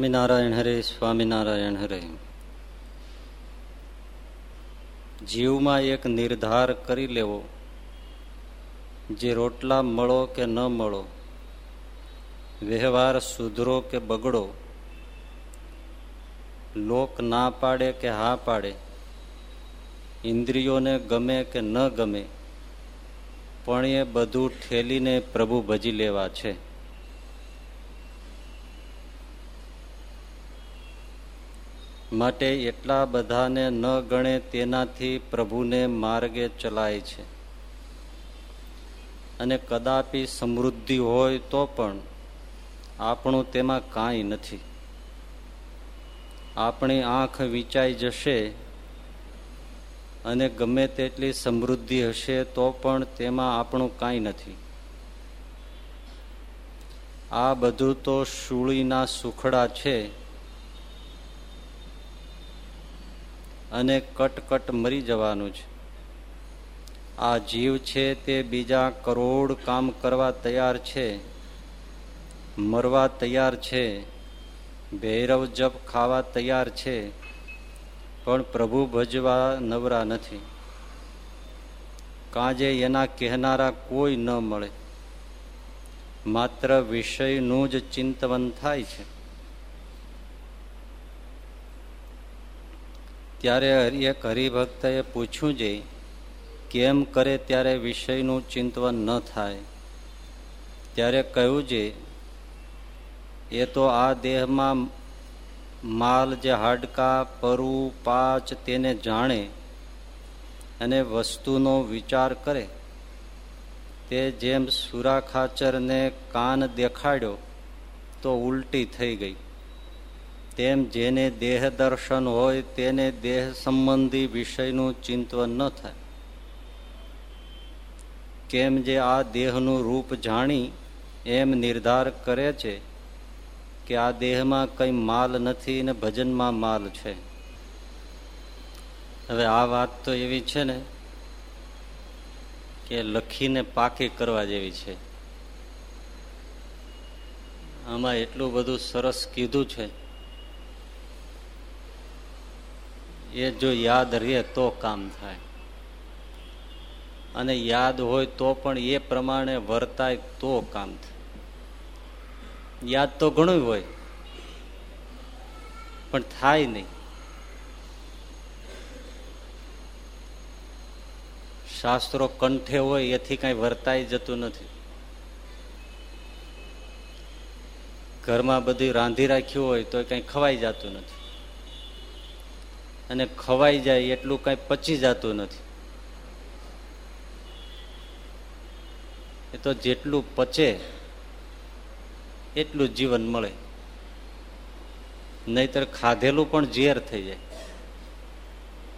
સ્વામિનારાયણ હરે સ્વામિનારાયણ હરે. જીવમાં એક નિર્ધાર કરી લેવો. જે રોટલા મળો કે ન મળો, વ્યવહાર સુધરો કે બગડો, લોક ના પાડે કે હા પાડે, ઇન્દ્રિયોને ગમે કે ન ગમે, પણ એ બધું ઠેલીને પ્રભુ ભજી લેવા છે. માટે એટલા બધાને ન ગણે તેનાથી પ્રભુને માર્ગે ચલાય છે. અને કદાપી સમૃદ્ધિ હોય તો પણ આપણું તેમાં કાંઈ નથી. આપણી આંખ વિચાઈ જશે અને ગમે તેટલી સમૃદ્ધિ હશે તો પણ તેમાં આપણું કાંઈ નથી. આ બધું તો શૂળીના સુખડા છે. અને કટકટ મરી જવાનું છે. આ જીવ છે તે બીજા કરોડ કામ કરવા તૈયાર છે, મરવા તૈયાર છે, ભૈરવ જપ ખાવા તૈયાર છે, પણ પ્રભુ ભજવા નવરા નથી. કાજે એના કહેનારા કોઈ ન મળે. માત્ર વિષયનું જ ચિંતવન થાય છે. ત્યારે એક હરિભક્તએ પૂછ્યું જે, કેમ કરે ત્યારે વિષયનું ચિંતવન ન થાય? ત્યારે કહ્યું છે એ તો આ દેહમાં માલ જે હાડકા, પરુ, પાચ તેને જાણે અને વસ્તુનો વિચાર કરે. તે જેમ સુરાખાચરને કાન દેખાડ્યો, તો ઉલટી થઈ ગઈ. તેમ જેને દેહ દર્શન હોય તેને દેહ સંબંધી વિષયનું ચિંતવન ન થાય. કેમ જે આ દેહનું રૂપ જાણી એમ નિર્ધાર કરે છે કે આ દેહમાં કંઈ માલ નથી ને ભજનમાં માલ છે. હવે આ વાત તો એવી છે ને કે લખીને પાકી કરવા જેવી છે. આમાં એટલું બધું સરસ કીધું છે એ જો યાદ રહે તો કામ થાય. અને યાદ હોય તો પણ એ પ્રમાણે વર્તાય તો કામ થાય. યાદ તો ઘણું હોય, પણ થાય નહીં. શાસ્ત્રો કંઠે હોય એથી કઈ વર્તાઈ જતું નથી. ઘરમાં બધું રાંધી રાખ્યું હોય તો કઈ ખવાઈ જતું નથી. અને ખવાઈ જાય એટલું કઈ પચી જતું નથી. એ તો જેટલું પચે, એટલું જીવન મળે. નહીતર ખાધેલું પણ ઝેર થઈ જાય.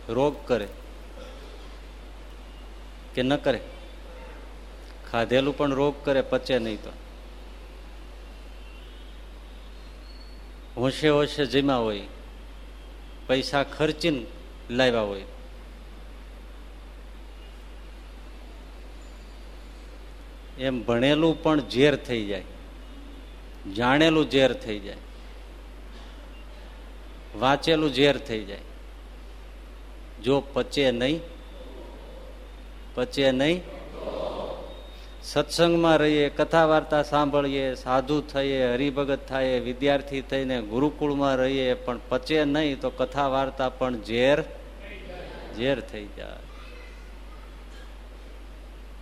રોગ કરે. કે ન કરે? ખાધેલું પણ રોગ કરે, પચે નહીં તો. હોશે હોશે જીમા હોય. પૈસા ખર્ચીને લાવ્યા હોય. એમ ભણેલું પણ ઝેર થઈ જાય. જાણેલું ઝેર થઈ જાય. વાંચેલું ઝેર થઈ જાય. જો પચે નહીં પચે નહીં સત્સંગમાં રહીએ કથા વાર્તા સાંભળીએ, સાધુ થઈએ, હરિભગત થઈએ, વિદ્યાર્થી થઈને ગુરુકુળમાં રહીએ, પણ પચે નહીં તો કથા વાર્તા પણ ઝેર ઝેર થઈ જાય.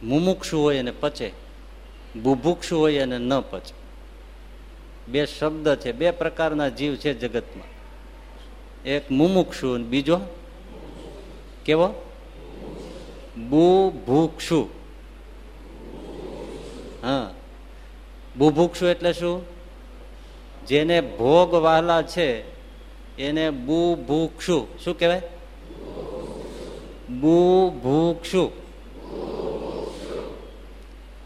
મુમુક્ષુ હોય અને પચે, બુભુક્ષુ હોય અને ન પચે. બે શબ્દ છે, બે પ્રકારના જીવ છે જગતમાં. એક મુમુક્ષુ બીજો કેવો? બુ ભૂક્ષુ હા. બુભુક્ષુ એટલે શું? જેને ભોગ વાલા છે, એને બુ ભૂક્ષુ શું કહેવાય? બુ ભૂક્ષુ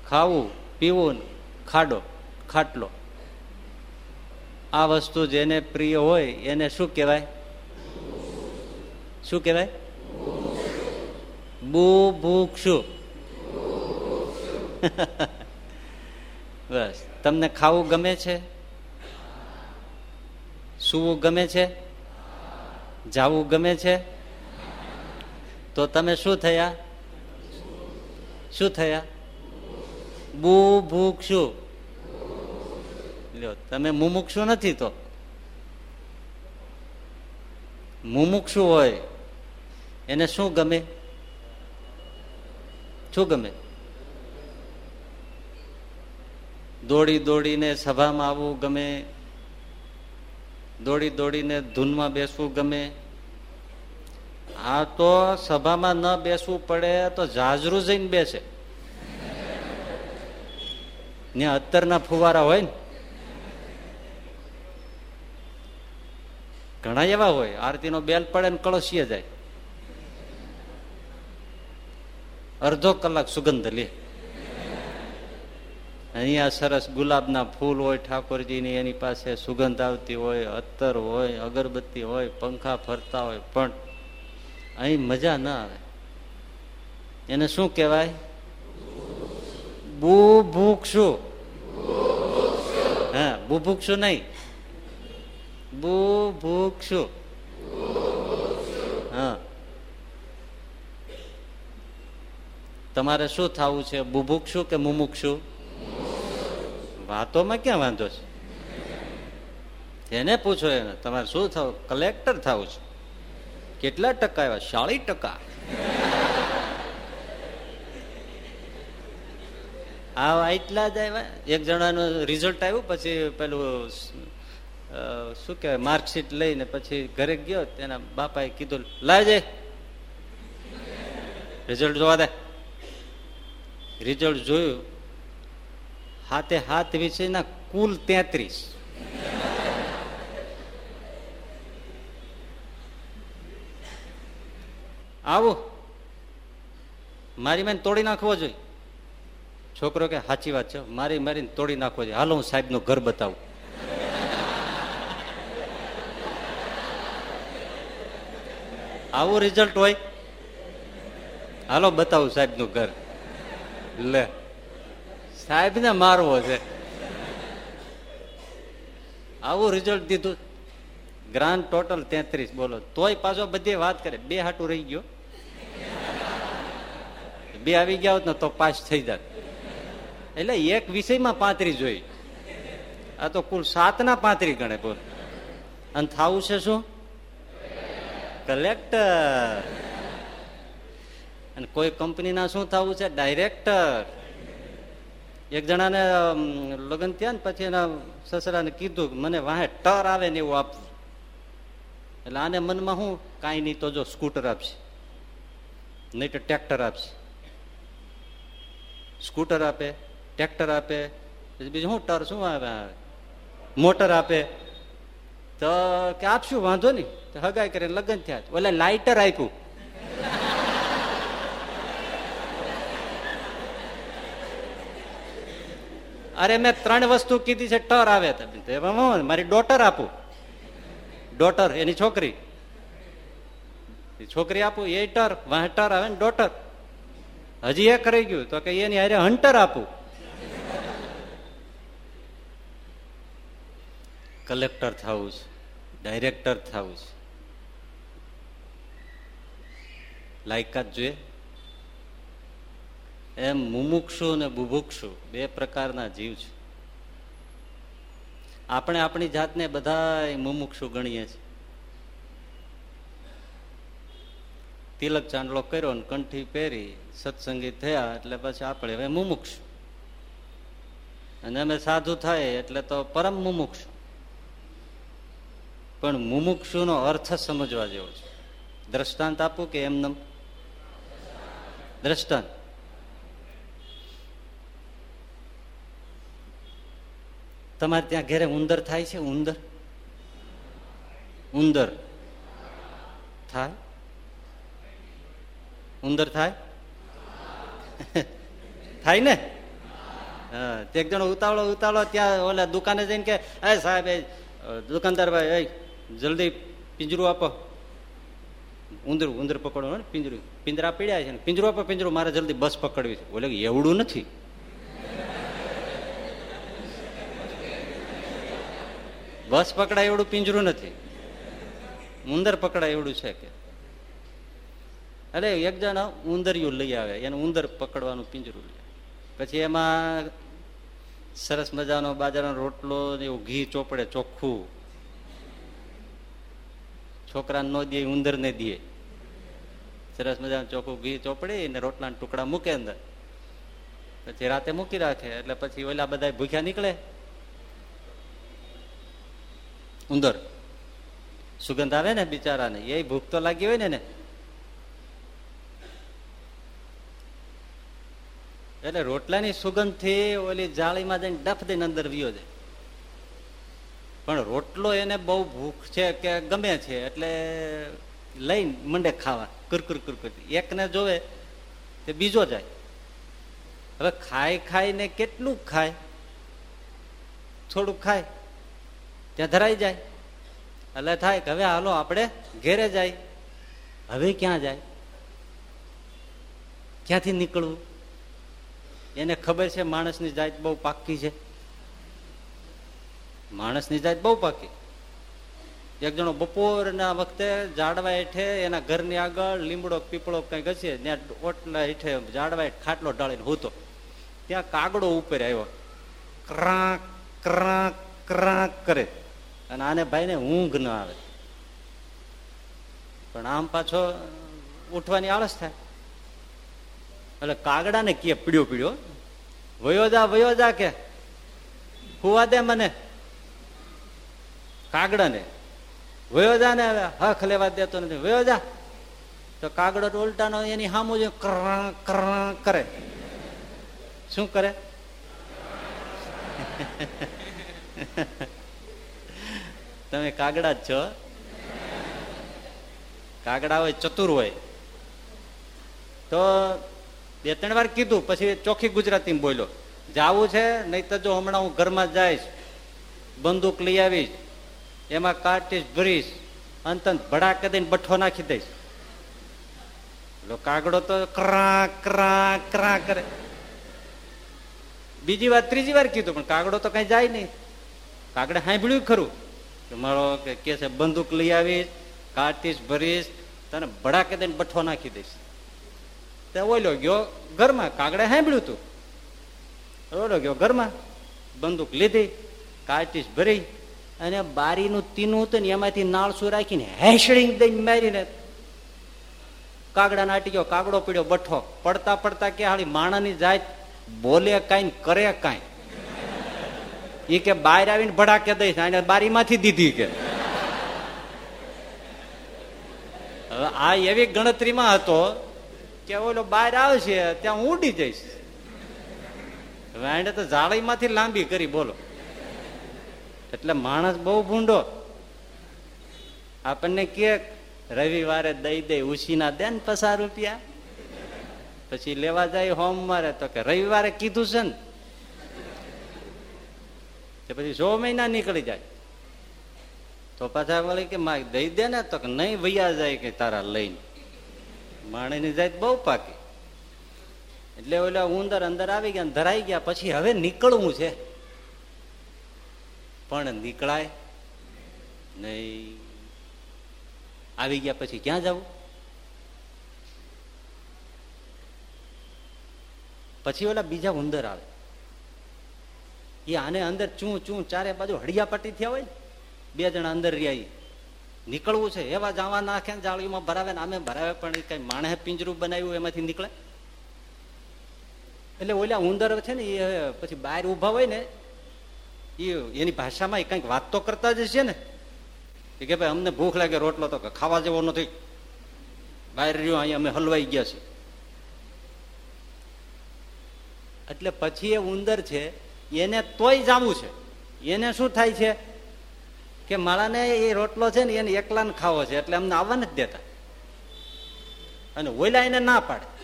ખાવું, પીવું, ખાડો, ખાટલો. આ વસ્તુ જેને પ્રિય હોય, એને શું કહેવાય? શું કહેવાય? બુભુક્ષુ. બસ. તમને ખાવું ગમે છે? સુવું ગમે છે? જાવું ગમે છે? તો તમે શું થયા? શું થયા? બુ શું લ્યો, તમે મુમુક્ષુ નથી તો? મુમુક્ષુ હોય. એને શું ગમે? શું ગમે? દોડી દોડીને સભામાં આવવું ગમે. દોડી દોડીને ધૂનમાં બેસવું ગમે. આ તો સભામાં ન બેસવું પડે તો જાજરૂ જઈને બેસે. ત્યાં અત્તરના ફુવારા હોય ને. ઘણા એવા હોય, આરતીનો બેલ પડે ને કળશીએ જાય. અડધો કલાક સુગંધ લે. અહીંયા સરસ ગુલાબના ફૂલ હોય, ઠાકોરજીની એની પાસે સુગંધ આવતી હોય અત્તર હોય, અગરબત્તી હોય, પંખા ફરતા હોય, પણ અહીં મજા ના આવે. એને શું કહેવાય? બુભુક્ષુ. હા, બુભુક્ષુ નહીં. બુભુક્ષુ. હા. તમારે શું થવું છે, બુભુક્ષુ કે મુમુક્ષુ? વાતોમાં ક્યાં વાંધો છે? એને પૂછો એને, તમારે શું થવું? કલેક્ટર થવું છે. કેટલા ટકા આવ્યા? ચાળીસ ટકા. આ એટલા જ આવ્યા? એક જણાનું રિઝલ્ટ આવ્યું, પછી પેલું શું કહેવાય, માર્કશીટ લઈને પછી ઘરે ગયો, તેના બાપાએ કીધું લાજે રિઝલ્ટ જોવા દે. રિઝલ્ટ જોયું હાથે હાથ વિશેના કુલ તેત્રીસ. આવો. મારી મેં તોડી નાખવો જોઈએ. છોકરો કે સાચી વાત છે. મારી મારીને તોડી નાખવો જોઈએ. હાલો, હું સાહેબનું ઘર બતાવું. આવું રિઝલ્ટ હોય? હાલો, બતાવું સાહેબનું ઘર. લે. સાહેબ ને મારવો છે. આવું રિઝલ્ટ દીધું. ગ્રાન્ડ ટોટલ તેત્રીસ, બોલો. તોય પાછો બધી વાત કરે. બે હાટું રહી ગયો. બે આવી ગયા હોત ને તો પાસ થઈ જાત. એટલે એક વિષયમાં પાંત્રીસ જોઈ. આ તો કુલ સાત ના પાંત્રી ગણે, બોલ. અને થવું છે શું? કલેક્ટર અને કોઈ કંપનીના શું થવું છે? ડાયરેક્ટર એક જણાને લગ્ન થયા ને પછી એના સસરાને કીધું મને વાહે ટર આવે ને એવું આપવું એટલે આને મનમાં શું કાંઈ નહીં તો જો સ્કૂટર આપશે. નહીં તો ટ્રેક્ટર આપશે. સ્કૂટર આપે, ટ્રેક્ટર આપે બીજું શું ટર શું આવે? મોટર આપે. તો કે આપશું, વાંધો નહીં. હગાઈ કરીને લગ્ન થયા ઓલા લાઇટર આપ્યું. અરે મેં ત્રણ વસ્તુ કીધી છે, ટર આવે મારી ડોટર આપું. ડોટર એની છોકરી. છોકરી આપું, એ ટર, વાહ ટર આવે ને ડોટર હજી એક રહી ગયું, તો કે એની હારે હન્ટર આપું. કલેક્ટર થવું છે ડાયરેક્ટર થવું છે. લાયકાત જોઈએ. એમ મુમુક્ષુ અને બુભુક્ષુ બે પ્રકારના જીવ છે. આપણે આપણી જાતને બધા મુમુક્ષુ ગણીએ છીએ. તિલક ચાંદલો કર્યો ને કંઠી પહેરી સત્સંગી થયા એટલે પછી આપણે હવે મુમુક્ષ. અને અમે સાધુ થાય એટલે તો પરમ મુમુક્ષ. પણ મુમુક્ષુ નો અર્થ સમજવા જેવો છે. દ્રષ્ટાંત આપું કે એમને દ્રષ્ટાંત. તમારે ત્યાં ઘેરે ઉંદર થાય છે? ઉંદર? ઉંદર. થાય? ઉંદર થાય? થાય ને? હા એક જણો ઉતાવળો ઉતાવળો ત્યાં ઓલા દુકાને જઈને કે, એ સાહેબ દુકાનદાર ભાઈ, એ, જલ્દી પિંજરું આપો. ઉંદર ઉંદર પકડો ને, પિંજરું. પિંજરા પીડ્યા છે ને, પિંજરું આપો, પિંજરું, મારે જલ્દી બસ પકડવી છે. બોલે એવડું નથી. બસ પકડાય એવડું પિંજરું નથી. ઉંદર પકડાય એવડું છે કે? અરે, એક જણા ઉંદરિયું લઈ આવે, એને ઉંદર પકડવાનું પિંજરું લે. પછી એમાં સરસ મજાનો બાજરાનો રોટલો એવું ઘી ચોપડે ચોખ્ખું. છોકરાને ન દે ઉંદર ને દે. સરસ મજાનું ચોખ્ખું ઘી ચોપડી ને રોટલાના ટુકડા મૂકે અંદર. પછી રાતે મૂકી રાખે, એટલે પછી ઓલા બધા ભૂખ્યા નીકળે. ઉંદર. સુગંધ આવે ને બિચારાને? એ ભૂખ તો લાગી હોય ને એટલે રોટલાની સુગંધથી ઓલી જાળીમાં જઈને ડફ દઈને અંદર વિયો જાય. પણ રોટલો એને બહુ ભૂખ છે કે ગમે છે, એટલે લઈને મંડે ખાવા, કુરકુર કુરકુર. એકને જોવે તે બીજો જાય. હવે ખાઈ ખાઈને કેટલું ખાય? થોડુંક ખાય. ત્યાં ધરાઈ જાય. એટલે થાય કે હવે હાલો આપણે ઘેરે જાય. હવે ક્યાં જાય? ક્યાંથી નીકળવું? એને ખબર છે માણસની જાત બહુ પાકી છે. માણસની જાત બહુ પાકી. એક જણો બપોરના વખતે ઝાડવા હેઠે એના ઘરની આગળ લીમડો પીપળો કંઈક હશે ત્યાં ઓટલા હેઠે ઝાડવા ખાટલો ઢાળીને હોતો. ત્યાં કાગડો ઉપર આવ્યો. ક્રાંક ક્રાંક ક્રાંક કરે. અને આને ભાઈને ઊંઘ ન આવે. પણ આમ પાછો ઉઠવાની આળસ થાય. એટલે કાગડાને કે પીડ્યો પીડ્યો વયો જા વયો જા કે હુવા દે મને. કાગડાને. વયો જા ને હવે હખ લેવા દેતો નથી. વયો જા તો કાગડો ઉલટાનો એની સામું જ કર કર, કરે. શું કરે? તમે કાગડા જ છો કાગડા હોય, ચતુર હોય. તો બે ત્રણ વાર કીધું, પછી ચોખ્ખી ગુજરાતી બોલ્યો, જાવું છે, નહીં તો જો હમણાં હું ઘરમાં જઈશ, બંદૂક લઈ આવીશ, એમાં કાર્ટીશ ભરીશ અંત ભડાકે દઈને બઠ્ઠો નાખી દઈશ. કાગડો તો ક્રા ક્રા ક્રા કરે. બીજી વાર, ત્રીજી વાર કીધું, પણ કાગડો તો કઈ જાય નહીં. કાગડે સાંભળ્યું ખરું. કે મારો કે છે, બંદૂક લઈ આવીશ, કાઢીશ, ભરીશ, તને ભડાકે દઈને બઠ્ઠો નાખી દઈશ. તે ઓલો ગયો, ઘરમાં કાગડે સાંભળ્યું તું. ઓલો ગયો ઘરમાં, બંદૂક લીધી, કાઢીશ, ભરી, અને બારીનું તીનું હતું ને એમાંથી નાળસું રાખીને હેસડિંગ દઈને મારીને કાગડા નાટી ગયો, કાગડો પીડ્યો બઠ્ઠો પડતા પડતા કે હાલી માણાની જાત, બોલે કાંઈ કરે કાંઈ. એ કે બહાર આવીને ભડાકે દઈશ અને બારીમાંથી દીધી કે. આ એવી ગણતરીમાં હતો કે ઓલો બહાર આવશે, ત્યાં હું ઉડી જઈશ. હવે એને તો જાળીમાંથી લાંબી કરી, બોલો. એટલે માણસ બહુ ભૂંડો. આપણને કે રવિવારે દઈ દે, ઉછીના દે ને પસાર રૂપિયા. પછી લેવા જાય હોમ મારે, તો કે રવિવારે કીધું છે ને પછી સો મહિના નીકળી જાય. તો પાછા વળી કે માં દઈ દે ને તો કે નહીં વૈયા જાય કે તારા લઈને. માણીની જાય બહુ પાકી. એટલે ઓલા ઉંદર અંદર આવી ગયા ધરાઈ ગયા, પછી હવે નીકળવું છે. પણ નીકળાય નહીં. આવી ગયા પછી ક્યાં જવું? પછી ઓલા બીજા ઉંદર આવે. એ આને અંદર ચૂં ચૂં ચારે બાજુ હળિયાપટ્ટી થયા હોય બે જણા અંદર રહ્યા નીકળવું છે, એવા જાવા નાખે જાળીમાં ભરાવે ને આમે ભરાવે, પણ કઈ માણસે પિંજરું બનાવ્યું એમાંથી નીકળે? એટલે ઓલા ઉંદર છે ને, એ પછી બહાર ઊભા હોય ને, એ એની ભાષામાં એ કંઈક વાત તો કરતા જ છે ને. કે ભાઈ, અમને ભૂખ લાગે, રોટલો તો ખાવા જેવો નથી. બહાર રહ્યો, અહીંયા અમે હલવાઈ ગયા છીએ. એટલે પછી એ ઉંદર છે એને તોય જાવું છે. એને શું થાય છે? કે માળાને એ રોટલો છે ને એને એકલાને ખાવો છે, એટલે અમને આવવા નથી દેતા. અને ઓલા એને ના પાડે.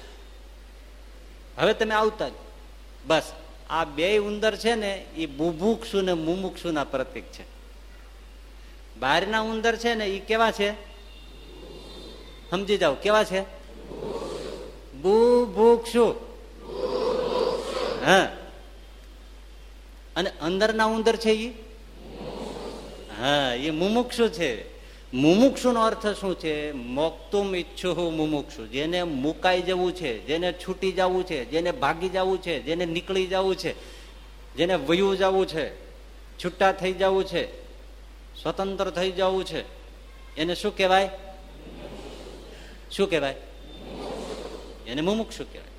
હવે તમે આવતા જ. બસ, આ બે ઉંદર છે ને, એ બુભુક્ષુ ને મુમુક્ષુ ના પ્રતિક છે. બહારના ઉંદર છે ને, એ કેવા છે? સમજી જાવ કેવા છે? બુભુક્ષુ. હા. અને અંદરના ઉંદર છે એ હા, એ મુમુક્ષુ છે. મુમુક્ષુ નો અર્થ શું છે? મોક્તુમ ઈચ્છુ મુમુક્ષુ. જેને મુકાઈ જવું છે, જેને છૂટી જવું છે, જેને ભાગી જવું છે, જેને નીકળી જવું છે, જેને વયું જવું છે, છૂટા થઈ જવું છે, સ્વતંત્ર થઈ જવું છે, એને શું કહેવાય? શું કહેવાય? એને મુમુક્ષુ કહેવાય.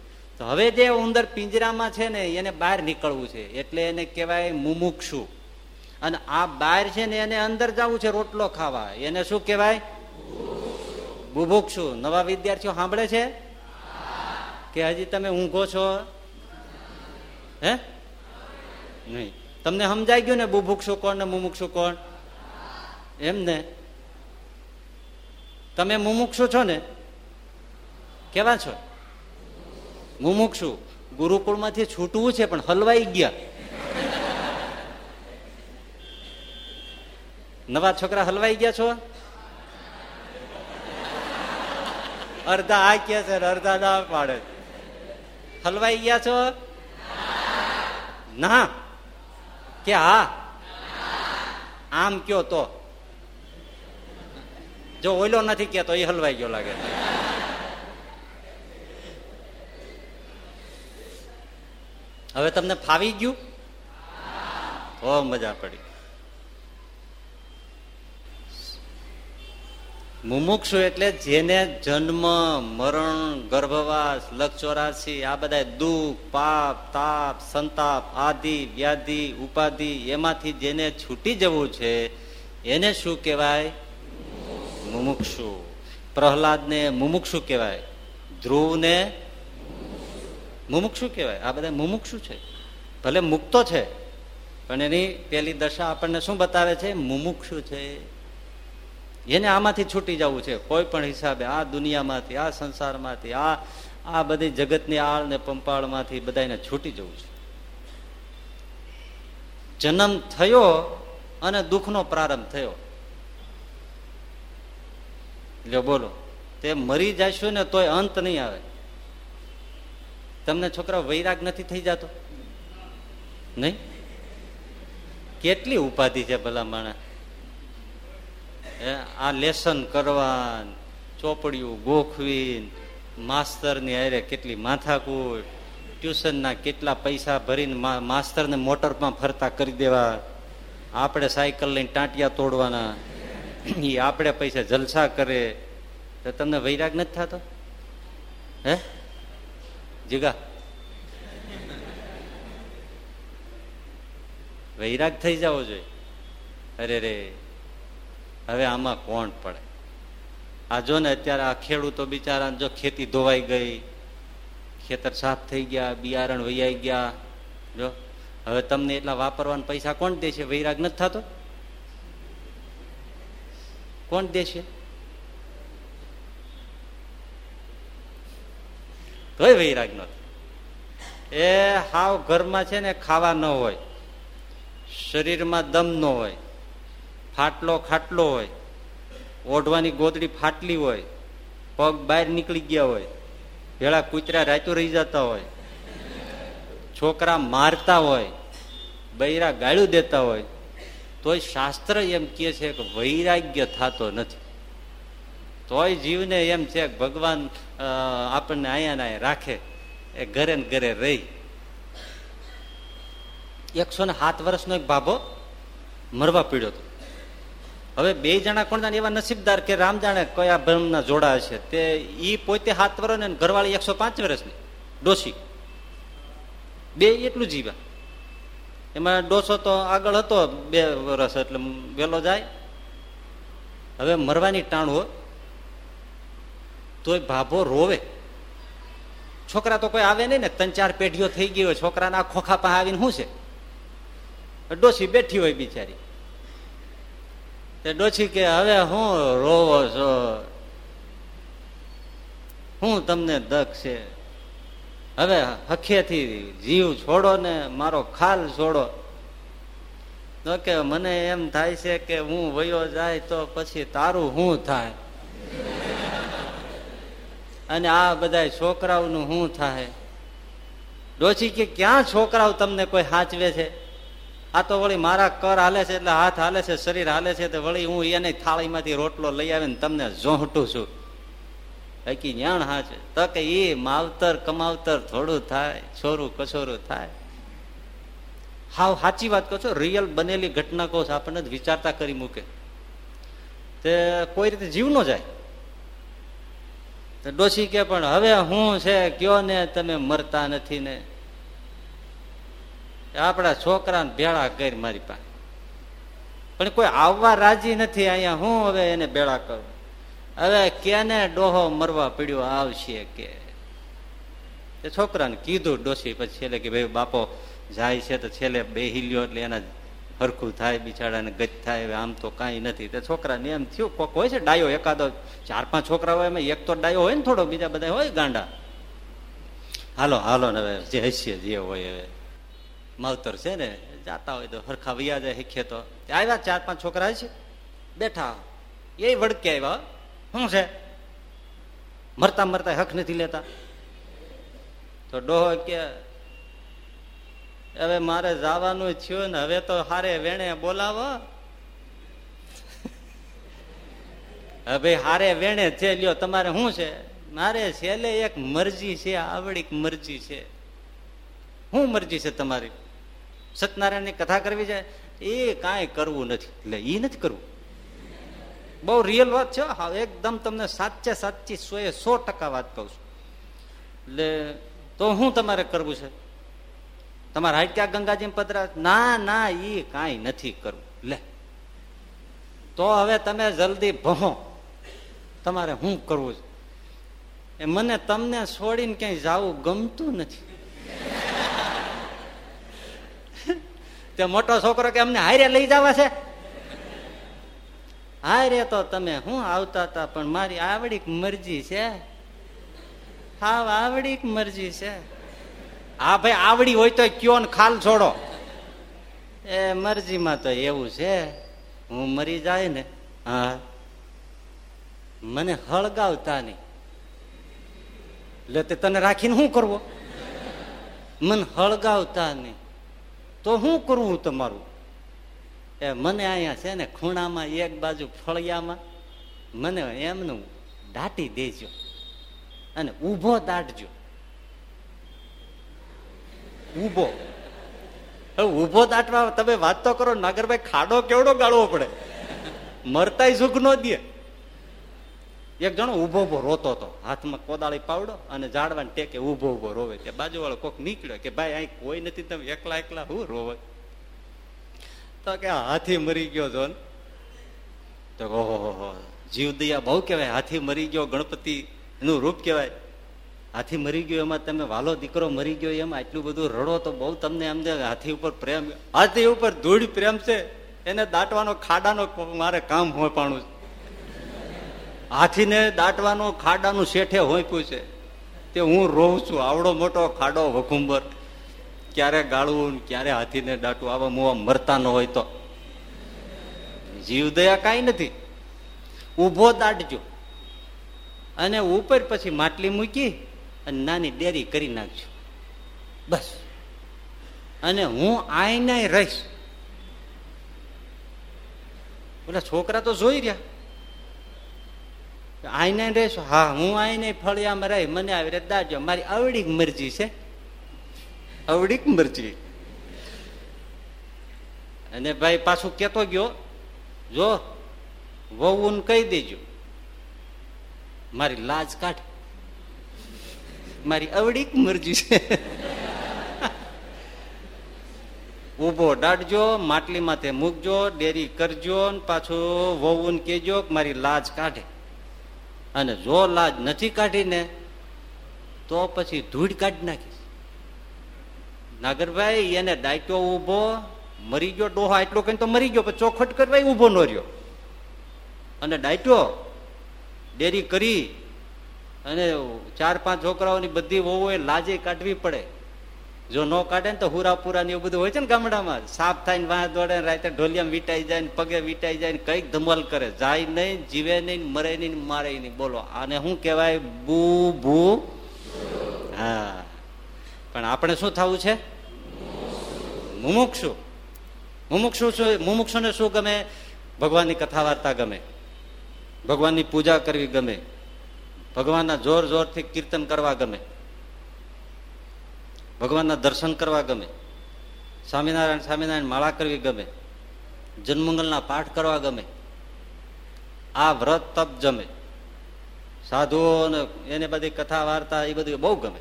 તો હવે જે ઉંદર પિંજરામાં છે ને, એને બહાર નીકળવું છે. એટલે એને કહેવાય મુમુક્ષુ. અને આ બહાર છે ને, એને અંદર જવું છે રોટલો ખાવા. એને શું કહેવાય? બુભુક્ષુ નવા વિદ્યાર્થીઓ સાંભળે છે? કે હજી તમે ઊંઘો છો? હે? નહીં. તમને સમજાઈ ગયું ને બુભુક્ષુ કોણ ને મુમુક્ષુ કોણ? એમ ને. તમે મુમુક્ષુ છો ને? કેવા છો? મુમુક્ષુ ગુરુકુળમાંથી છૂટવું છે, પણ હલવાઈ ગયા. નવા છોકરા હલવાઈ ગયા છો? અડધા આ કે છે અડધા ના પાડે. હલવાઈ ગયા છો? ના. કે હા? આમ કયો તો? જો ઓઈલો નથી કેતો એ હલવાઈ ગયો લાગે. હવે તમને ફાવી ગયું? બહુ મજા પડી. મુમુક્ષુ એટલે જેને જન્મ, મરણ, ગર્ભવાસ લક્ષોરાશી આ બધા દુઃખ, પાપ, તાપ, સંતાપ, આદિ, વ્યાધિ, ઉપાધિ, એમાંથી જેને છૂટી જવું છે, એને શું કહેવાય? મુમુક્ષુ. પ્રહલાદ ને મુમુક્ષુ કહેવાય. ધ્રુવ ને મુમુક્ષુ કહેવાય. આ બધા મુમુક્ષુ છે. ભલે મુક્તો છે, પણ એની પેલી દશા આપણને શું બતાવે છે? મુમુક્ષુ છે. એને આમાંથી છૂટી જવું છે. કોઈ પણ હિસાબે આ દુનિયામાંથી, આ સંસારમાંથી, આ આ બધી જગતની આળ ને પંપાળમાંથી બધાને છૂટી જવું છે. જન્મ થયો અને દુઃખનો પ્રારંભ થયો. એટલે બોલો. તે મરી જશું ને તોય અંત નહીં આવે. તમને છોકરા વૈરાગ નથી થઈ જતો? નહીં? કેટલી ઉપાધિ છે ભલા માણસ? આ લેસન કરવા ચોપડિયું ગોખવી માસ્તરની અરે કેટલી માથાકૂટ, ટ્યુશનના કેટલા પૈસા ભરીને માસ્તરને મોટરમાં ફરતા કરી દેવા. આપણે સાયકલ લઈને ટાંટિયા તોડવાના. એ આપણે પૈસા જલસા કરે. તો તમને વૈરાગ નથી થતો? હે? જીગા. વૈરાગ થઈ જવો જોઈએ. અરે રે, હવે આમાં કોણ પડે? આ જો ને અત્યારે આ ખેડૂતો બિચારા જો ખેતી ધોવાઈ ગઈ, ખેતર સાફ થઈ ગયા, બિયારણ વૈયાઈ ગયા, જો. હવે તમને એટલા વાપરવાના પૈસા કોણ દેશે? વૈરાગ નથી થતો? કોણ દેશે? તોય વૈરાગ નથી. એ હાવ ઘરમાં છે ને ખાવા ન હોય, શરીરમાં દમ ન હોય, ફાટલો ખાટલો હોય, ઓઢવાની ગોદડી ફાટલી હોય, પગ બહાર નીકળી ગયા હોય, ભેળા કૂતરા રાચું રહી જતા હોય, છોકરા મારતા હોય, બૈરા ગાળ્યું દેતા હોય, તોય શાસ્ત્ર એમ કહે છે કે વૈરાગ્ય થતો નથી. તોય જીવને એમ છે ભગવાન આપણને અહીંયા રાખે. એ ઘરે ને ઘરે રહી. એકસો ને સાત વર્ષનો એક બાબો મરવા પીડ્યો હતો. હવે બે જણા કોણ જાણે એવા નસીબદાર કે રામ જાણે કયા ભ્રમના જોડા છે તે ઈ પોતે હાથ વરો ને ઘરવાળી એકસો પાંચ વર્ષની. ડોસી બે એટલું જીવા. એમાં ડોસો તો આગળ હતો બે વર્ષ એટલે વેલો જાય. હવે મરવાની ટાણ હોય તોય ભાભો રોવે. છોકરા તો કોઈ આવે નહીં ને, ત્રણ ચાર પેઢીઓ થઈ ગઈ હોય, છોકરાના ખોખા પાસે આવીને શું છે? ડોસી બેઠી હોય બિચારી. તે ડોછી કે, હવે હું રોવો છો? હું તમને દખ છે? હવે હખેથી જીવ છોડો ને મારો ખાલ છોડો. તો કે, મને એમ થાય છે કે હું વયો જાય તો પછી તારું શું થાય? અને આ બધા છોકરાઓનું શું થાય ડોચી કે ક્યાં છોકરાઓ તમને કોઈ સાચવે છે? આ તો વળી મારા કર હાલે છે એટલે હાથ હાલે છે, શરીર હાલે છે, તો વળી હું એને થાળીમાંથી રોટલો લઈ આવીને તમને ઝોંટું છું. હકી જ્ઞાન હાચે. તો કે એ માવતર કમાવતર થોડું થાય, છોરું કછોરું થાય. હાવ સાચી વાત કહો છો, રિયલ બનેલી ઘટના કહો છો, આપણને વિચારતા કરી મૂકે. તે કોઈ રીતે જીવ ન જાય. ડોસી કે પણ હવે હું છે, કયો ને તમે મરતા નથી ને? આપણા છોકરાને ભેળા કરી મારી પાસે. પણ કોઈ આવવા રાજી નથી, અહીંયા હું હવે એને ભેળા કરું? હવે કેને ડોહો મરવા પડ્યો, આવશે કે? છોકરાને કીધું ડોસી પછી છેલ્લે કે ભાઈ બાપો જાય છે તો છેલ્લે બે હિલ્યો એટલે એના હરખું થાય, બિચારાને ગજ થાય આમ તો કાંઈ નથી. તે છોકરાને એમ થયું, કોક હોય છે ડાયો એકાદો, ચાર પાંચ છોકરા હોય એમાં એક તો ડાયો હોય ને થોડો, બીજા બધા હોય ગાંડા. હાલો હાલો ને હવે, જે હસીએ જે હોય હવે. માવતર છે ને, જાતા હોય તો હરખા વૈયા જાય હેખે તો. આવ્યા, ચાર પાંચ છોકરા છે બેઠા. એ વડકે આવ્યા, શું છે? મરતા મરતા હક નથી લેતા. તો ડોહો કે હવે મારે જવાનું થયું ને હવે તો હારે વેણે બોલાવો. હવે હારે વેણે છે, લ્યો, તમારે શું છે? મારે છેલ્લે એક મરજી છે, આવડીક મરજી છે. શું મરજી છે તમારી? સત્યનારાયણની કથા કરવી છે? એ કાંઈ કરવું નથી. એટલે એ નથી કરવું. બહુ રિયલ વાત છે, હા. એકદમ તમને સાચે સાચી સો એ સો ટકા વાત કહું છું. એટલે તો શું તમારે કરવું છે? તમારે હાઈટ ક્યાં ગંગાજી પધરા ના ના એ કાંઈ નથી કરવું. લે. તો હવે તમે જલ્દી ભહો તમારે શું કરવું છે? એ મને તમને છોડીને ક્યાંય જવું ગમતું નથી. તે મોટો છોકરો કે અમને હારે લઈ જવા છે? હારે તો તમે હું આવતા હતા, પણ મારી આવડીક મરજી છે. હા આવડીક મરજી છે. હા ભાઈ આવડી હોય તો કયો ને ખાલ છોડો. એ મરજીમાં તો એવું છે. હું મરી જાય ને, હા. મને હળગાવતા નહીં. એટલે તે તને રાખીને શું કરવો? મને હળગાવતા નહીં. તો શું કરવું તમારું? એ મને અહીંયા છે ને ખૂણામાં એક બાજુ ફળિયામાં મને એમનું દાટી દેજો અને ઊભો દાટજો. ઊભો. હવે ઊભો દાટવા તમે વાત તો કરો, નાગરભાઈ ખાડો કેવડો ગાળવો પડે? મરતાય સુખ નો દે. એક જણો ઊભો ઊભો રોતો હતો. હાથમાં કોદાળી પાવડો અને ઝાડવાને ટેકે ઊભો ઊભો રોવે. તે બાજુ વાળો કોક નીકળ્યો કે, ભાઈ, અહીં કોઈ નથી, તમે એકલા એકલા હું રોવે? તો કે હાથી મરી ગયો ને. તો ઓહો જીવદયા બહુ કહેવાય, હાથી મરી ગયો ગણપતિ નું રૂપ કહેવાય. હાથી મરી ગયો, એમાં તમે વાલો દીકરો મરી ગયો, એમાં આટલું બધું રડો તો બહુ તમને એમ હાથી ઉપર પ્રેમ, હાથી ઉપર ધૂળ પ્રેમ છે, એને દાટવાનો ખાડાનો મારે કામ હોય પાણું હાથીને દાટવાનો ખાડાનું શેઠે હોઈપું છે. તે હું રોઉં છું, આવડો મોટો ખાડો વખુંબર. ક્યારે ગાળવું ક્યારે હાથીને દાટવું, આવા મુવા મરતા ન હોય તો. જીવદયા કાંઈ નથી. ઊભો દાટજો. અને ઉપર પછી માટલી મૂકી અને નાની ડેરી કરી નાખજો. બસ. અને હું આઈને રહીશ. ઓલા છોકરા તો જોઈ રહ્યા. આઈને રહીશ. હા હું આઈને ફળિયામાં રહી. મને આવી રીતે દાજો મારી અવડીક મરજી છે. અવડીક મરજી. અને ભાઈ પાછું કેતો ગયો જો વહુ કહી દેજો મારી લાજ કાઢ. મારી અવડીક મરજી છે. ઊભો દાડજો માટલી માથે મૂકજો, ડેરી કરજો પાછું વહુન કેજો મારી લાજ કાઢે. અને જો લાજ નથી કાઢીને, તો પછી ધૂળ કાઢી નાખીશ. નાગરભાઈ, એને ડાયટો ઊભો મરી ગયો, ડોહા એટલો કઈ તો મરી ગયો, પણ ચોખટ કરવા ઊભો ન રહ્યો. અને ડાયટો, ડેરી કરી અને ચાર પાંચ છોકરાઓની બધી વહુએ લાજે કાઢવી પડે. જો ન કાઢે ને તો હુરાપુરા ને એવું બધું હોય છે ને ગામડામાં. સાફ થાય ને વાહ દોડે રાતે ઢોલિયામાં વીટાઈ જાય ને પગે વીટાઈ જાય ને કંઈક ધમલ કરે. જાય નહીં, જીવે નહીં, મરે નહીં, મારે નહીં. બોલો, આને શું કહેવાય? બુ, ભૂ. હા. પણ આપણે શું થવું છે? મુમુક્ષુ. મુમુક્ષુ શું? મુમુક્ષુને શું ગમે? ભગવાનની કથા વાર્તા ગમે. ભગવાનની પૂજા કરવી ગમે. ભગવાનના જોર જોરથી કીર્તન કરવા ગમે. ભગવાનના દર્શન કરવા ગમે. સ્વામિનારાયણ સ્વામિનારાયણ માળા કરવી ગમે. જન્મંગલના પાઠ કરવા ગમે. આ વ્રત તપ જમે. સાધુઓ એને બધી કથા, વાર્તા, એ બધું બહુ ગમે.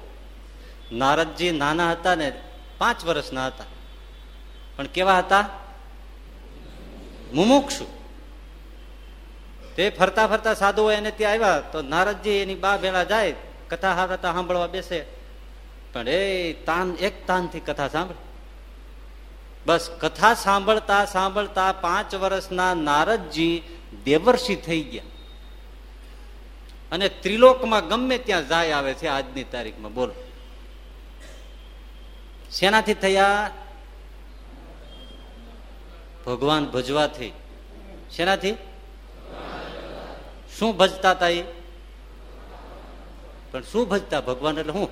નારદજી નાના હતા ને, પાંચ વર્ષના હતા. પણ કેવા હતા? મુમુક્ષુ. તે ફરતા ફરતા સાધુઓ એને ત્યાં આવ્યા તો નારદજી એની બા ભેળા જાય, કથા હારતા સાંભળવા બેસે. પણ એ તાન, એક તાનથી કથા સાંભળે. બસ કથા સાંભળતા સાંભળતા પાંચ વર્ષના નારદજી દેવર્ષિ થઈ ગયા. અને ત્રિલોકમાં ગમે ત્યાં જાય આવે છે, આજની તારીખમાં, બોલો. શેનાથી થયા? ભગવાન ભજવાથી. શેનાથી? શું ભજતા હતા એ પણ શું ભજતા ભગવાન એટલે શું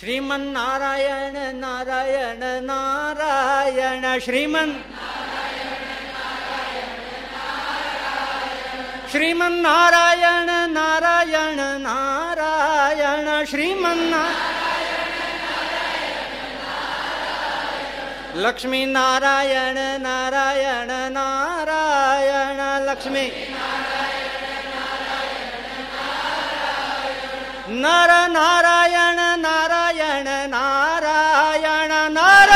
શ્રીમન નારાયણ નારાયણ નારાયણ, શ્રીમન શ્રીમન નારાયણ નારાયણ નારાયણ, શ્રીમન લક્ષ્મી નારાયણ નારાયણ નારાયણ લક્ષ્મી. નર નારાયણ નારાયણ નારાયણ નર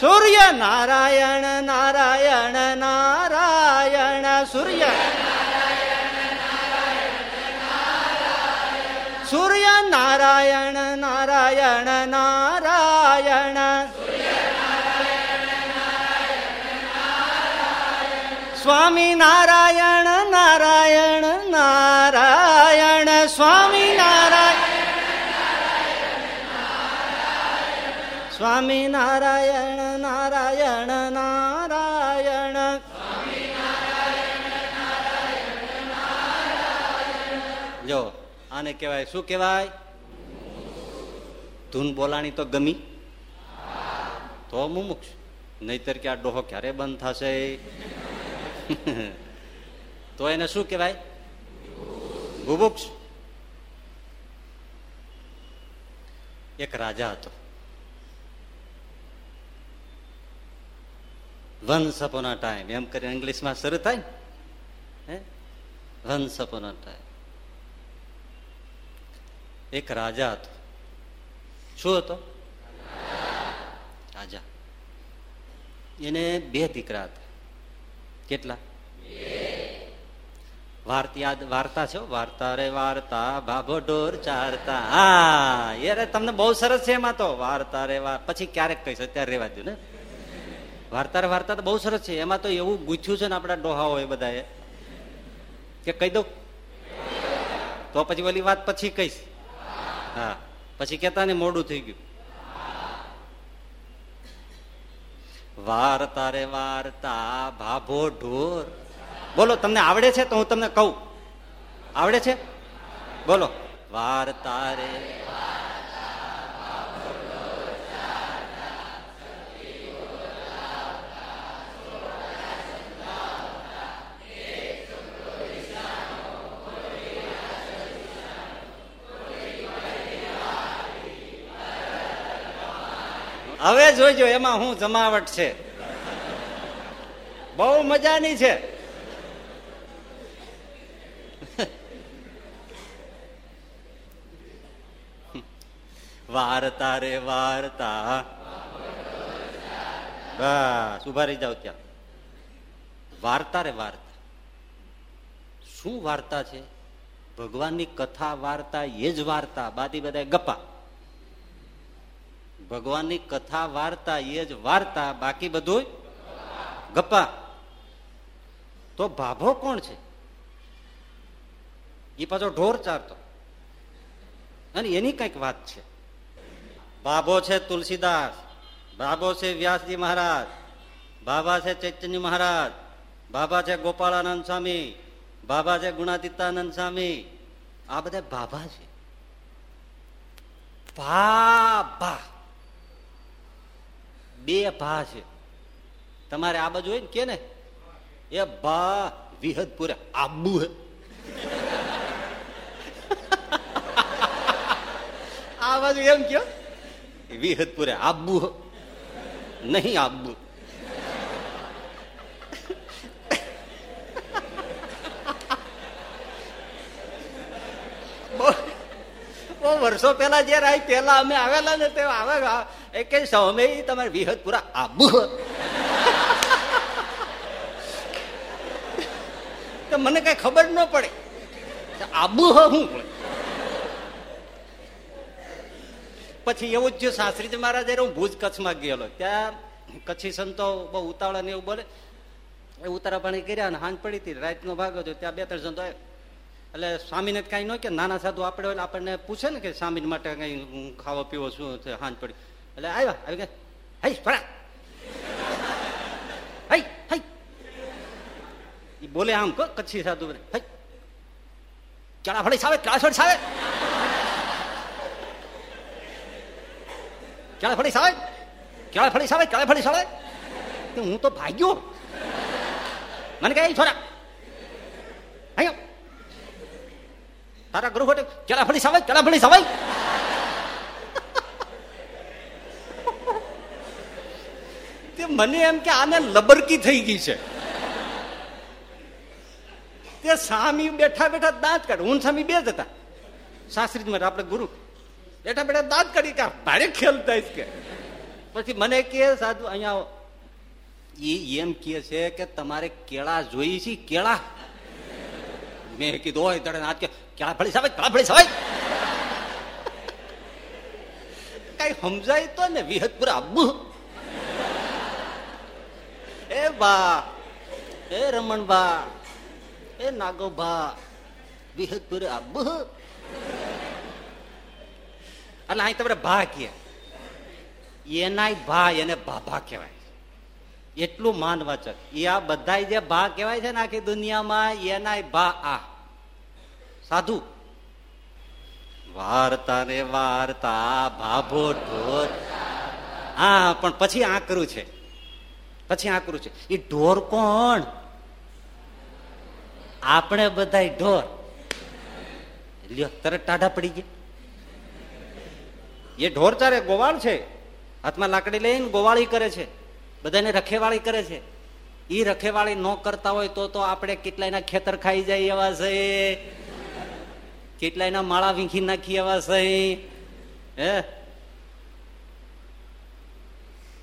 સૂર્ય નારાયણ નારાયણ નારાયણ, સૂર્ય. સૂર્ય નારાયણ નારાયણ નારાયણ સ્વામી નારાયણ નારાયણ નારાયણ, સ્વામી નારાયણ સ્વામી નારાયણ નારાયણ નારાયણ જો, આને કહેવાય, શું કહેવાય? ધૂન બોલાણી તો ગમી. તો મુમુક્ષ નહીતર કે આ ડોહો ક્યારે બંધ થશે? તો એને શું કહેવાય? ભૂભુક્ષ એક રાજા હતો. Once upon time. એમ કરીને ઇંગ્લિશમાં શરૂ થાય ને? Once upon time. એક રાજા હતો. શું હતો? રાજા. એને બે દીકરા હતા. કેટલા? યાદ, વાર્તા છે વાર્તા રે વાર્તા ભાભો ઢોર ચારતા. હા યાર તમને બહુ સરસ છે એમાં તો. વાર્તા રે પછી ક્યારેક કહીશ, અત્યારે રેવા દઉં ને. વાર્તા રે વાર્તા તો બહુ સરસ છે. એમાં તો એવું ગુથ્યું છે ને આપણા ડોહા હોય બધા કે કહી દઉં? તો પછી ઓલી વાત પછી કહીશ. હા, પછી કેતા ને મોડું થઈ ગયું. વાર્તા રે વાર્તા, ભાભો ઢોર. બોલો, તમને આવડે છે તો હું તમને કહું. આવડે છે? બોલો. વાર્તા રે હવે જોઈજો એમાં હું જમાવટ છે. બહુ મજાની છે. વાર્તા રે વાર્તા. બસ ઊભા રહી જાવ ત્યાં. વાર્તા રે વાર્તા. શું વાર્તા છે? ભગવાનની કથા વાર્તા, એ જ વાર્તા. બાકી બધા ગપ્પા. ભગવાનની કથા, વાર્તા એ જ વાર્તા, બાકી બધું ગપ્પા. તો ભાભો કોણ છે? એ પાછો ઢોર ચારતો. અને એની કંઈક વાત છે. ભાભો છે તુલસીદાસ, ભાભો છે વ્યાસજી મહારાજ બાબા છે ચૈતન્ય મહારાજ બાબા છે ગોપાળાનંદ સ્વામી બાબા છે ગુણાતીતાનંદ સ્વામી. આ બધા બાબા છે. ભા બે ભા છે. તમારે આ બાજુ હોય ને કે ને? એ ભા વિહદપુરે આબુ આ બાજુ એમ કયો? વિહદપુરે આબુ નહીં આબુ. બહુ વર્ષો પેલા જયારે આવી પેલા અમે આવેલા ને તે આવે એ કે સમય તમારે વિહદપુરા આબુ તો મને કઈ ખબર ન પડે. આબુ હું પછી એવું જ શાસ્ત્રીજી મહારાજ હું ભુજ કચ્છમાં ગયેલો. ત્યાં કચ્છી સંતો બહુ ઉતાવળા ને એવું બોલે. એ ઉતારા પાણી કર્યા ને હાંજ પડી હતી, રાતનો ભાગ હતો, ત્યાં બે ત્રણ સંતો એટલે સ્વામીને કઈ ન કે નાના સાધુ આપણે આપણને પૂછે ને કે સ્વામી માટે કઈ ખાવા પીવો શું હાંજ પડી. એટલે આવ્યા આવી ગયા હઈ ફરા હઈ હઈ એ બોલે આમ કો કચ્છી સાધુ હઈ ચડા ફળી સાવે ત્રાસડ સાવે ચણા ફળી સાવે ચણા ફળી સાવે ચણા ફળી સાવે હું તો ભાગ્યો મને કહે છોરા અહીંયા તારા ગુરુ ખોટે ચલા ફળી સાવે ચલા ફળી સવાય મને એમ કે આને લબરકી થઈ ગઈ છે. તે સામી બેઠા બેઠા દાંત કાઢ. હું સામી બે જ હતા. શાસ્ત્રી મારે, આપણે ગુરુ. બેઠા બેઠા દાંત કાઢી કે ભારે ખેલતા કે. પછી મને કે, સાધુ, અહીંયા એ એમ કે છે કે તમારે કેળા જોઈ છે, કેળા. મેં કીધું હોય તડે આજ કે, કેળા ફળી સવાય કેળા ફળી સવાય કઈ સમજાય તો ને, વિહતપુર એ બા એ રમણબા એ નાગોબા વિહતપુર આબુ. એટલે અહીં તમારે ભા કે એનાય ભા એને ભાભા કહેવાય એટલું માનવાચક. એ આ બધા જે ભા કહેવાય છે ને આખી દુનિયામાં એના ભા આ. સાધુ. વાર્તા ને વાર્તા, ભાભો ઢોર. હા, પણ પછી આકરું છે. પછી આકરું છે. એ ઢોર કોણ? આપણે બધા ઢોર. લ્યો, તરત ટાઢા પડી ગયા. એ ઢોર ચારે ગોવાળ છે. હાથમાં લાકડી લઈને ગોવાળી કરે છે. બધાને રખેવાળી કરે છે. એ રખેવાળી ન કરતા હોય તો તો આપણે કેટલાયના ખેતર ખાઈ જાય એવા છે. કેટલાયના માળા વીંખી નાખી એવા છે. હે?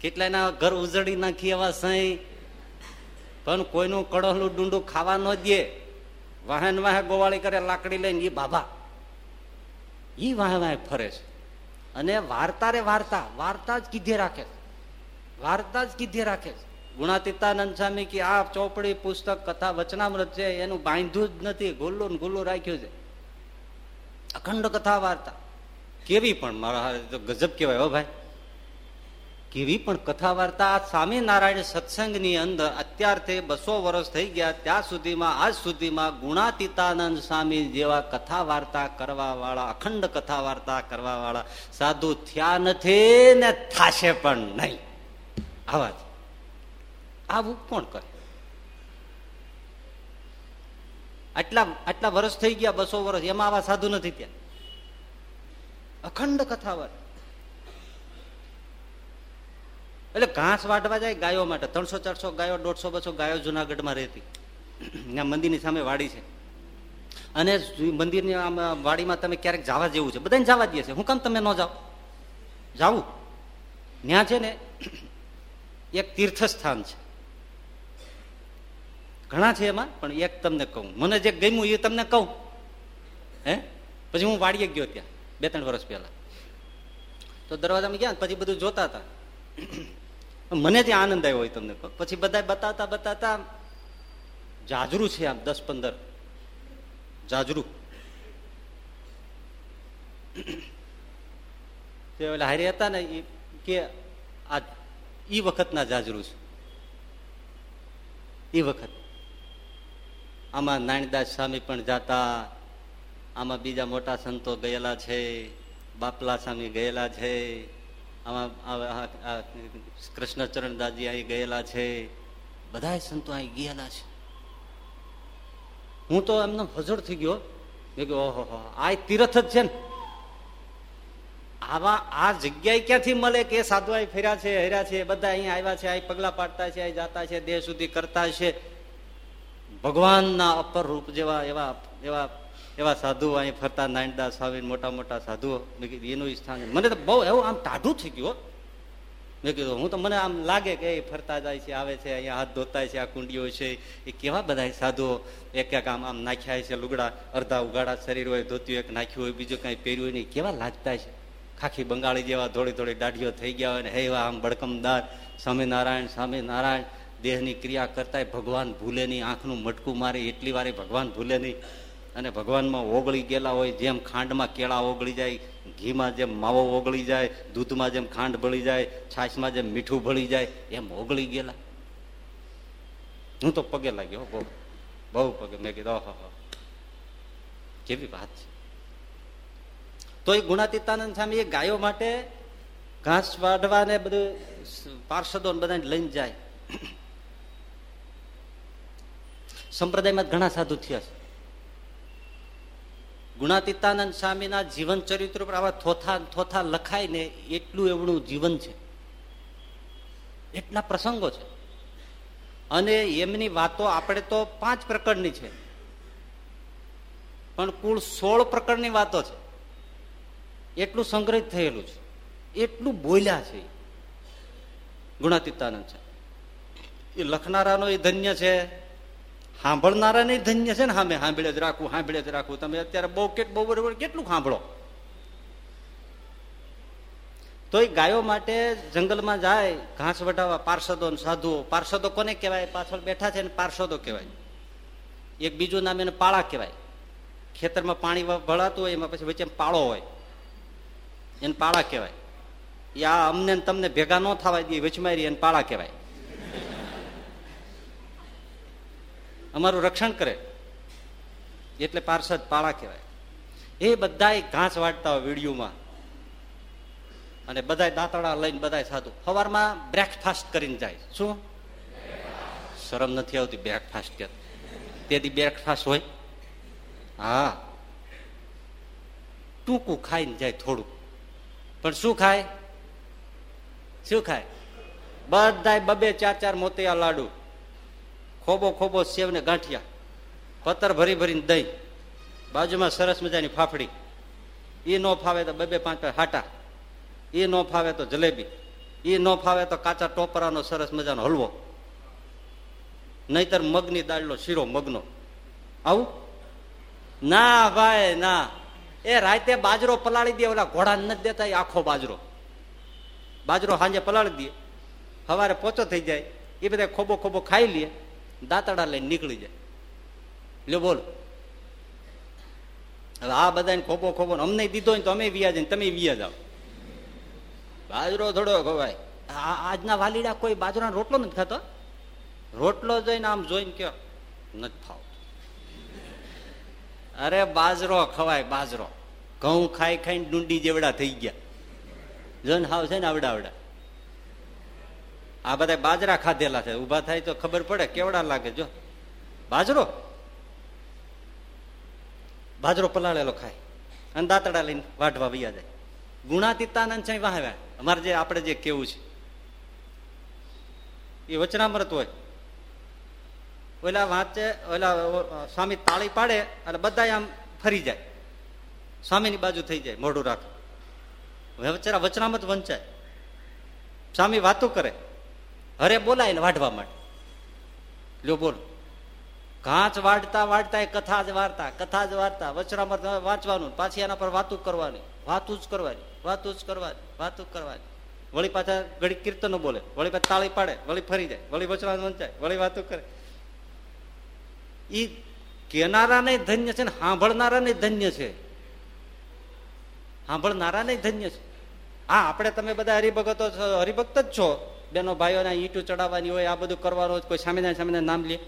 કેટલાયના ઘર ઉજળી નાખી એવા સહી. પણ કોઈનું કડોલું ડુંડું ખાવા ન દે. વાહન વાહે ગોવાળી કરે, લાકડી લઈને એ બાબા એ વાહે વાહે ફરે છે. અને વાર્તા રે વાર્તા વાર્તા જ કીધે રાખે વાર્તા જ કીધે રાખે છે. ગુણાતીતાનંદ સ્વામી કે આ ચોપડી પુસ્તક, કથા, વચનામૃત છે, એનું બાંધ્યું જ નથી. ગુલ્લું ને ગુલ્લું રાખ્યું છે. અખંડ કથા વાર્તા. કેવી પણ, મારા ગજબ કહેવાય હો ભાઈ. કેવી પણ કથા વાર્તા સ્વામિનારાયણ સત્સંગની અંદર અત્યારથી બસો વર્ષ થઈ ગયા, ત્યાં સુધીમાં, આજ સુધીમાં ગુણાતીતાનંદ સ્વામી જેવા કથા વાર્તા કરવા વાળા અખંડ કથા વાર્તા કરવા વાળા સાધુ થયા નથી ને થાશે પણ નહીં. આવા આવું કોણ કરે? આટલા આટલા વર્ષ થઈ ગયા બસો વર્ષ એમાં આવા સાધુ નથી ત્યાં અખંડ કથા વાત એટલે ઘાસ વાટવા જાય ગાયો માટે. ત્રણસો, ચારસો ગાયો, દોઢસો, બસો ગાયો જુનાગઢમાં રહેતી. ત્યાં મંદિરની સામે વાડી છે. અને મંદિરની આમ વાડીમાં તમે ક્યારેક જવા જેવું છે. બધાને જવા દે છે. હું કામ તમે ન જાઓ? જાવું? ત્યાં છે ને એક તીર્થસ્થાન છે. ઘણા છે એમાં, પણ એક તમને કહું. મને જે ગમ્યું એ તમને કહું. હે? પછી હું વાડીએ ગયો ત્યાં બે ત્રણ વર્ષ પહેલા. તો દરવાજામાં ગયા પછી બધું જોતા હતા. મને ત્યાં આનંદ આવ્યો હોય તમને. પછી બધા બતાવતા બતાવતા જાજરું છે આમ દસ પંદર. જાજરું. તે ઓલા હારી હતા ને એ કે આ ઈ વખતના જાજરું છે. એ વખત. આમાં નાણીદાસ સ્વામી પણ જાતા, આમાં બીજા મોટા સંતો ગયેલા છે, બાપલા સ્વામી ગયેલા છે. આમાં કૃષ્ણચરણદાસજી અહીં ગયેલા છે. બધા સંતો અહીં ગયેલા છે. હું તો એમને હજર થઈ ગયો. મેં કહ્યું ઓહો આ તીર્થ જ છે ને. આવા આ જગ્યાએ ક્યાંથી મળે કે સાધુ અહીં ફેર્યા છે, હેર્યા છે, બધા અહીંયા આવ્યા છે, અહીં પગલા પાડતા છે, અહીં જાતા છે, દેહ સુધી કરતા છે. ભગવાનના અપર રૂપ જેવા એવા એવા એવા સાધુ અહીં ફરતા, નાયણદાસ સ્વામી મોટા મોટા સાધુઓ. મેં કીધું, એનું સ્થાન મને તો બહુ એવું આમ ટાઢું થઈ ગયું મેં કીધું, હું તો મને આમ લાગે કે એ ફરતા જાય છે, આવે છે, અહીંયા હાથ ધોતા છે, આ કુંડીઓ છે. એ કેવા બધા સાધુઓ એક એક આમ આમ નાખ્યા છે, લુગડા અડધા ઉગાડા, શરીર હોય ધોત્યું એક નાખ્યું હોય, બીજું કાંઈ પહેર્યું હોય નહીં. કેવા લાગતા છે. ખાખી બંગાળી જેવા થોડી થોડી દાઢીઓ થઈ ગયા હોય ને એવા આમ બળકમદાર સ્વામિનારાયણ સ્વામિનારાયણ, દેહની ક્રિયા કરતા ભગવાન ભૂલે નહીં, આંખનું મટકું મારે, એટલી વારે ભગવાન ભૂલે નહીં. અને ભગવાનમાં ઓગળી ગયેલા હોય, જેમ ખાંડમાં કેળા ઓગળી જાય, ઘીમાં જેમ માવો ઓગળી જાય, દૂધમાં જેમ ખાંડ ભળી જાય, છાશમાં જેમ મીઠું ભળી જાય, એમ ઓગળી ગયેલા. હું તો પગે લાગ્યો બહુ બહુ પગે. મેં કીધું, ઓહો કેવી વાત છે. તો એ ગુણાતીતાનંદ સ્વામી એ ગાયો માટે ઘાસ વાઢવા ને બધું પાર્ષદો બધાને લઈને જાય. સંપ્રદાયમાં ઘણા સાધુ થયા છે. ગુણાતીતાનંદ સ્વામીના જીવન ચરિત્ર પર આવા થોથા થોથા લખાય ને એટલું એવડું જીવન છે. એટલા પ્રસંગો છે. અને એમની વાતો આપણે તો પાંચ પ્રકરણની છે. પણ કુલ સોળ પ્રકરણની વાતો છે. એટલું સંગ્રહિત થયેલું છે. એટલું બોલ્યા છે. ગુણાતીતાનંદ છે. એ લખનારાનો એ ધન્ય છે. સાંભળનારા નહીં ધન્ય છે ને સામે સાંભળે જ રાખવું, સાંભળે જ રાખવું. તમે અત્યારે બહુ કે બહુ બરોબર કેટલું સાંભળો? તો એ ગાયો માટે જંગલમાં જાય, ઘાસ વટાવવા પાર્ષદો સાધુઓ. પાર્ષદો કોને કહેવાય? પાછળ બેઠા છે ને પાર્ષદો કહેવાય. એક બીજું નામ એને પાળા કહેવાય. ખેતરમાં પાણી ભળાતું હોય, એમાં પછી વચ્ચે પાળો હોય. એને પાળા કહેવાય. એ આ અમને તમને ભેગા ન થવા દે વચમારી એને પાળા કહેવાય. અમારું રક્ષણ કરે. એટલે પાર્ષદ પાળા કહેવાય. એ બધા ઘાસ વાટતા હોય વિડીયોમાં. અને બધા દાંતડા લઈને બધા સાધુ. સવારમાં બ્રેકફાસ્ટ કરીને જાય. શું? શરમ નથી આવતી બ્રેકફાસ્ટ કે તેથી બ્રેકફાસ્ટ હોય. હા. ટૂંકું ખાઈને જાય થોડું પણ શું ખાય? શું ખાય? બધા બબે ચાર ચાર મોતિયા લાડુ. ખોબો ખોબો સેવ ને ગાંઠિયા. પતર ભરી ભરીને દહીં. બાજુમાં સરસ મજાની ફાફડી. એ ન ફાવે તો બબે પાંચ હાટા. એ ન ફાવે તો જલેબી. એ ન ફાવે તો કાચા ટોપરાનો સરસ મજાનો હલવો. નહીતર મગની દાળનો શીરો મગનો. આવું? ના ભાઈ, ના. એ રાતે બાજરો પલાળી દે ઓલા ઘોડા નથી દેતા, એ આખો બાજરો. બાજરો સાંજે પલાળી દે. સવારે પોચો થઈ જાય. એ બધા ખોબો ખોબો ખાઈ લે. દાંતડા લઈને નીકળી જાય. લ્યો બોલો. હવે આ બધાને ખોપો ખોપો અમને દીધો ને તો અમે વ્યાજ તમે વ્યાજ આવો બાજરો થોડો ખવાય. આજના વાલીડા કોઈ બાજરાનો રોટલો નથી ખાતો? રોટલો જોઈને આમ જોઈને કયો, નથી ફાવતો. અરે બાજરો ખવાય બાજરો. ઘઉં ખાઈ ખાઈને ડુંડી જેવડા થઈ ગયા. જોઈને હાવ છે ને આવડા આવડા. આ બધા બાજરા ખાધેલા છે. ઊભા થાય તો ખબર પડે, કેવડા લાગે જો? બાજરો? બાજરો પલાળેલો ખાય. અને દાંતડા લઈને વાઢવા વૈયા જાય. ગુણાતીતાનંદ છે વાહવ્યા અમારે જે, આપણે જે કેવું છે. એ વચનામૃત હોય. ઓલા વાંચે, ઓલા સ્વામી તાળી પાડે અને બધા આમ ફરી જાય. સ્વામીની બાજુ થઈ જાય, મોઢું રાખ. વચરા, વચનામત વંચાય. સ્વામી વાતો કરે. હરે બોલાય વાઢવા માટે. લ્યો બોલો. ઘાસ વાળતા વાળતા એ કથા જ વાર્તા, કથા જ વાર્તા. વચરામર વાંચવાનું પાછી એના પર વાતું કરવાની. વાતું જ કરવાની, વાતું જ કરવાની, વાતું કરવાની. વળી પાછા ઘડી કીર્તનો બોલે, વળી પાછા તાળી પાડે, વળી ફરી જાય, વળી વચરામૃત વંચાય, વળી વાતું કરે. એ કેનારાને ધન્ય છે ને સાંભળનારાને ધન્ય છે. સાંભળનારાને ધન્ય છે. હા, આપણે તમે બધા હરિભગતો છો, હરિભક્ત જ છો. બેનો ભાઈઓને ઈંટું ચડાવવાની હોય, આ બધું કરવાનું હોય કોઈ સામેના સામે નામ લે.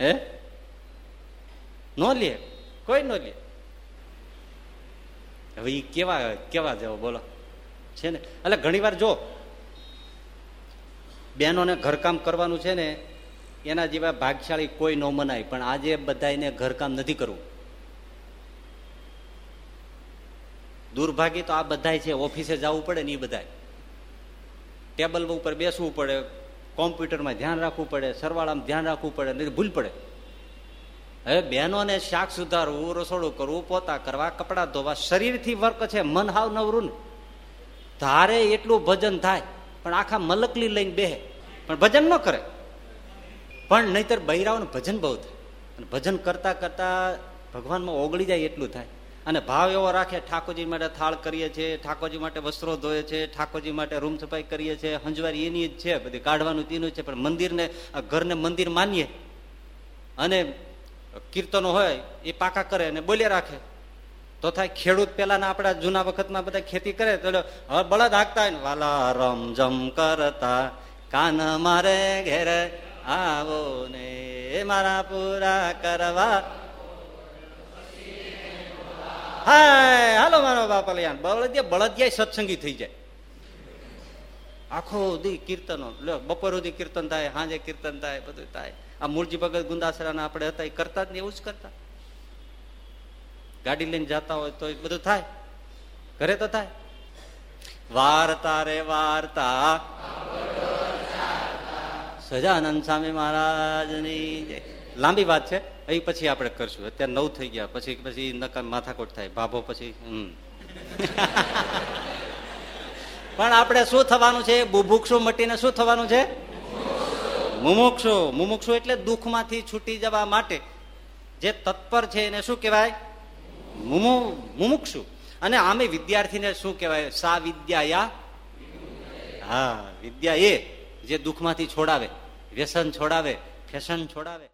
હે? નો લે. કોઈ ન લે. હવે એ કેવા કેવા જવો બોલો. છે ને? એટલે ઘણી વાર જો બહેનોને ઘરકામ કરવાનું છે ને, એના જેવા ભાગશાળી કોઈ ન મનાય, પણ આજે બધાને ઘરકામ નથી કરવું. દુર્ભાગ્ય તો આ બધા છે, ઓફિસે જવું પડે ને એ બધા ટેબલ ઉપર બેસવું પડે, કોમ્પ્યુટરમાં ધ્યાન રાખવું પડે, સરવાળામાં ધ્યાન રાખવું પડે, નહીં ભૂલ પડે. હવે બહેનોને શાક સુધારવું, રસોડું કરવું, પોતા કરવા, કપડાં ધોવા, શરીરથી વર્ક છે, મન હાવ નવરું ને. ધારે એટલું ભજન થાય, પણ આખા મલકલી લઈને બેહે. પણ ભજન ન કરે. પણ નહીતર બૈરાઓને ભજન બહુ થાય. અને ભજન કરતા કરતા ભગવાનમાં ઓગળી જાય એટલું થાય. અને ભાવ એવો રાખે, ઠાકોરજી માટે થાળ કરીએ છીએ, ઠાકોરજી માટે વસ્ત્રો ધોએ છે ઠાકોરજી માટે રૂમ સફાઈ કરીએ છીએ, હંજવારી એની જ છે, બધી કાઢવાનું તેનું છે, પણ મંદિરને ઘરને મંદિર માનીએ. અને કીર્તનો હોય, એ પાકા કરે અને બોલ્યા રાખે. તો થાય ખેડૂત પેલાના આપણા જૂના વખતમાં બધા ખેતી કરે, તો બળદ હાકતા હોય ને, વાલા રમ જમ કરતા, કાન મારે ઘેર આવો ને મારા પૂરા કરવા હાય, હાલો મારો બાપા લઈ બળદિયા બળદિયા સત્સંગી થઈ જાય. આખો દી કીર્તનો. લો બપોર સુધી કીર્તન થાય, સાંજે કીર્તન થાય, બધું થાય. આ મૂળજી ભગત ગુંદાસરાના આપણે હતા, એ કરતા જ ને એવું જ કરતા. ગાડી લઈને જતા હોય તો બધું થાય. ઘરે તો થાય. વાર્તા રે વાર્તા. સજાનંદ સ્વામી મહારાજની જય. લાંબી વાત છે. એ પછી આપણે કરશું. અત્યારે નવ થઈ ગયા. પછી પછી નકા, માથાકોટ થાય. ભાભો પછી પણ આપણે શું થવાનું છે? બુભુક્ષુ મટીને શું થવાનું છે? મુમુક્ષુ. મુમુક્ષુ એટલે દુઃખમાંથી છૂટી જવા માટે. જે તત્પર છે એને શું કહેવાય? મુમુ, મુમુક્ષુ. અને આમે વિદ્યાર્થીને શું કહેવાય? સા વિદ્યા હા, વિદ્યા એ જે દુઃખમાંથી છોડાવે. વ્યસન છોડાવે. ફેશન છોડાવે.